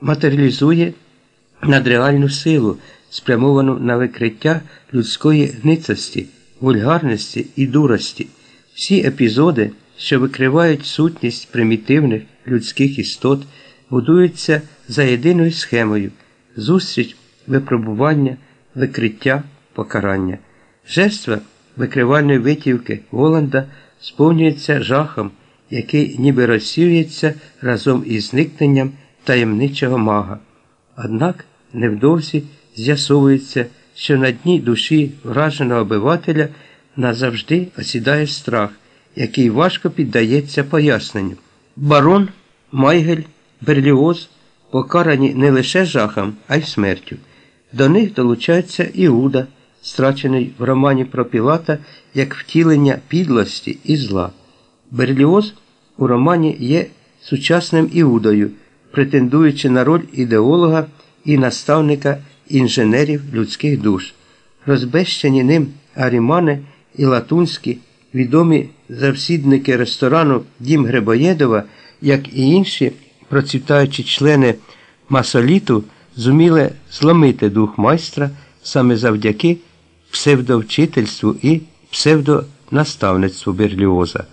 матеріалізує надреальну силу, спрямовану на викриття людської ницості, вульгарності і дурості. Всі епізоди, що викривають сутність примітивних людських істот, будуються за єдиною схемою зустріч, випробування, викриття, покарання. Жертва викривальної витівки Воланда сповнюється жахом, який ніби розсіюється разом із зникненням таємничого мага. Однак невдовзі з'ясовується, що на дні душі враженого обивателя назавжди осідає страх, який важко піддається поясненню. Барон, Майгель, Берліоз покарані не лише жахом, а й смертю. До них долучається Іуда, страчений в романі про Пілата як втілення підлості і зла. Берліоз у романі є сучасним Іудою, претендуючи на роль ідеолога і наставника інженерів людських душ. Розбещені ним Арімани і Латунські, відомі завсідники ресторану Дім Грибоєдова, як і інші процвітаючі члени масоліту, зуміли зломити дух майстра саме завдяки псевдовчительству і псевдонаставництву Берліоза.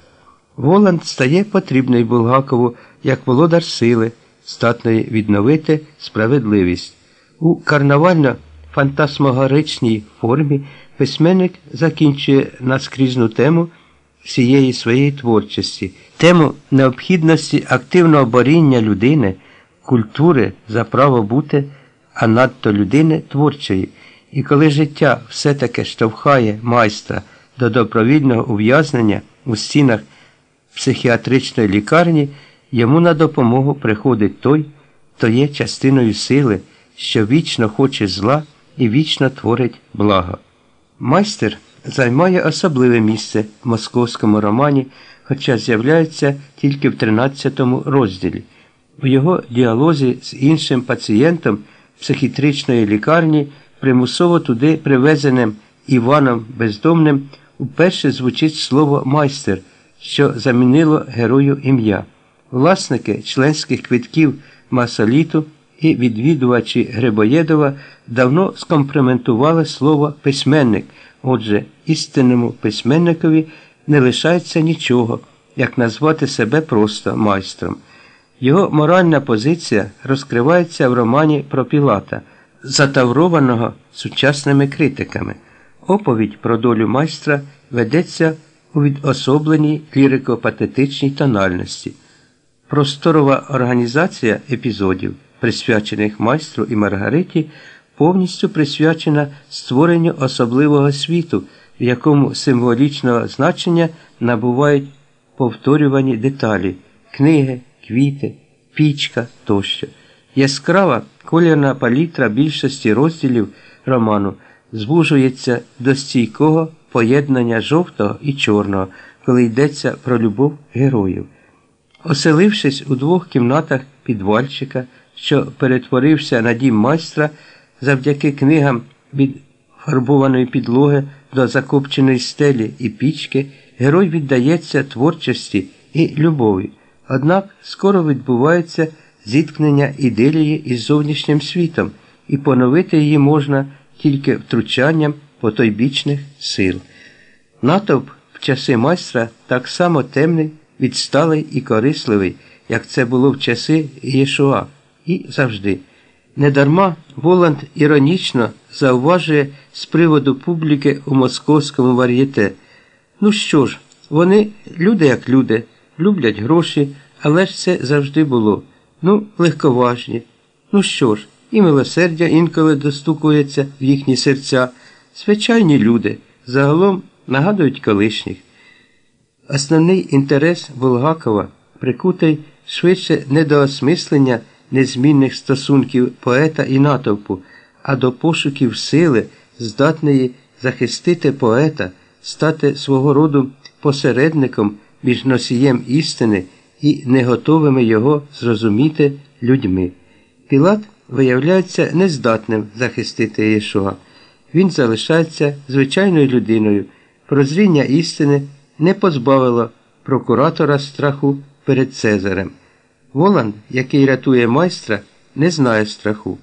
Воланд стає потрібний Булгакову як володар сили, здатної відновити справедливість. У карнавально-фантасмогоричній формі письменник закінчує наскрізну тему всієї своєї творчості, тему необхідності активного боріння людини, культури за право бути, а надто людини творчої. І коли життя все-таки штовхає майстра до добровільного ув'язнення у стінах психіатричної лікарні, йому на допомогу приходить той, хто є частиною сили, що вічно хоче зла і вічно творить благо. Майстер займає особливе місце в московському романі, хоча з'являється тільки в 13 розділі. У його діалозі з іншим пацієнтом психіатричної лікарні, примусово туди привезеним Іваном Бездомним, уперше звучить слово майстер, що замінило герою ім'я. Власники членських квитків Масоліту і відвідувачі Грибоєдова давно скомпроментували слово письменник. Отже, істинному письменникові не лишається нічого, як назвати себе просто майстром. Його моральна позиція розкривається в романі про Пілата, затаврованого сучасними критиками. Оповідь про долю майстра ведеться у відособленій лірико-патетичній тональності. Просторова організація епізодів, присвячених майстру і Маргариті, повністю присвячена створенню особливого світу, в якому символічного значення набувають повторювані деталі книги, квіти, пічка тощо. Яскрава колірна палітра більшості розділів роману звужується до стійкого поєднання жовтого і чорного, коли йдеться про любов героїв. Оселившись у двох кімнатах підвальчика, що перетворився на дім майстра завдяки книгам від фарбованої підлоги до закопченої стелі і пічки, герой віддається творчості і любові. Однак скоро відбувається зіткнення іделії із зовнішнім світом, і поновити її можна тільки втручанням потойбічних сил. Натовп в часи майстра так само темний, відсталий і корисливий, як це було в часи Єшуа, і завжди. Недарма Воланд іронічно зауважує з приводу публіки у московському вар'єте. Ну що ж, вони люди як люди, люблять гроші, але ж це завжди було. Ну, легковажні. Ну що ж, і милосердя інколи достукується в їхні серця. Звичайні люди загалом нагадують колишніх. Основний інтерес Булгакова прикутий швидше не до осмислення незмінних стосунків поета і натовпу, а до пошуків сили, здатної захистити поета, стати свого роду посередником між носієм істини і неготовими його зрозуміти людьми. Пілат виявляється нездатним захистити Єшуа. Він залишається звичайною людиною. Прозріння істини не позбавило прокуратора страху перед Цезарем. Воланд, який рятує майстра, не знає страху.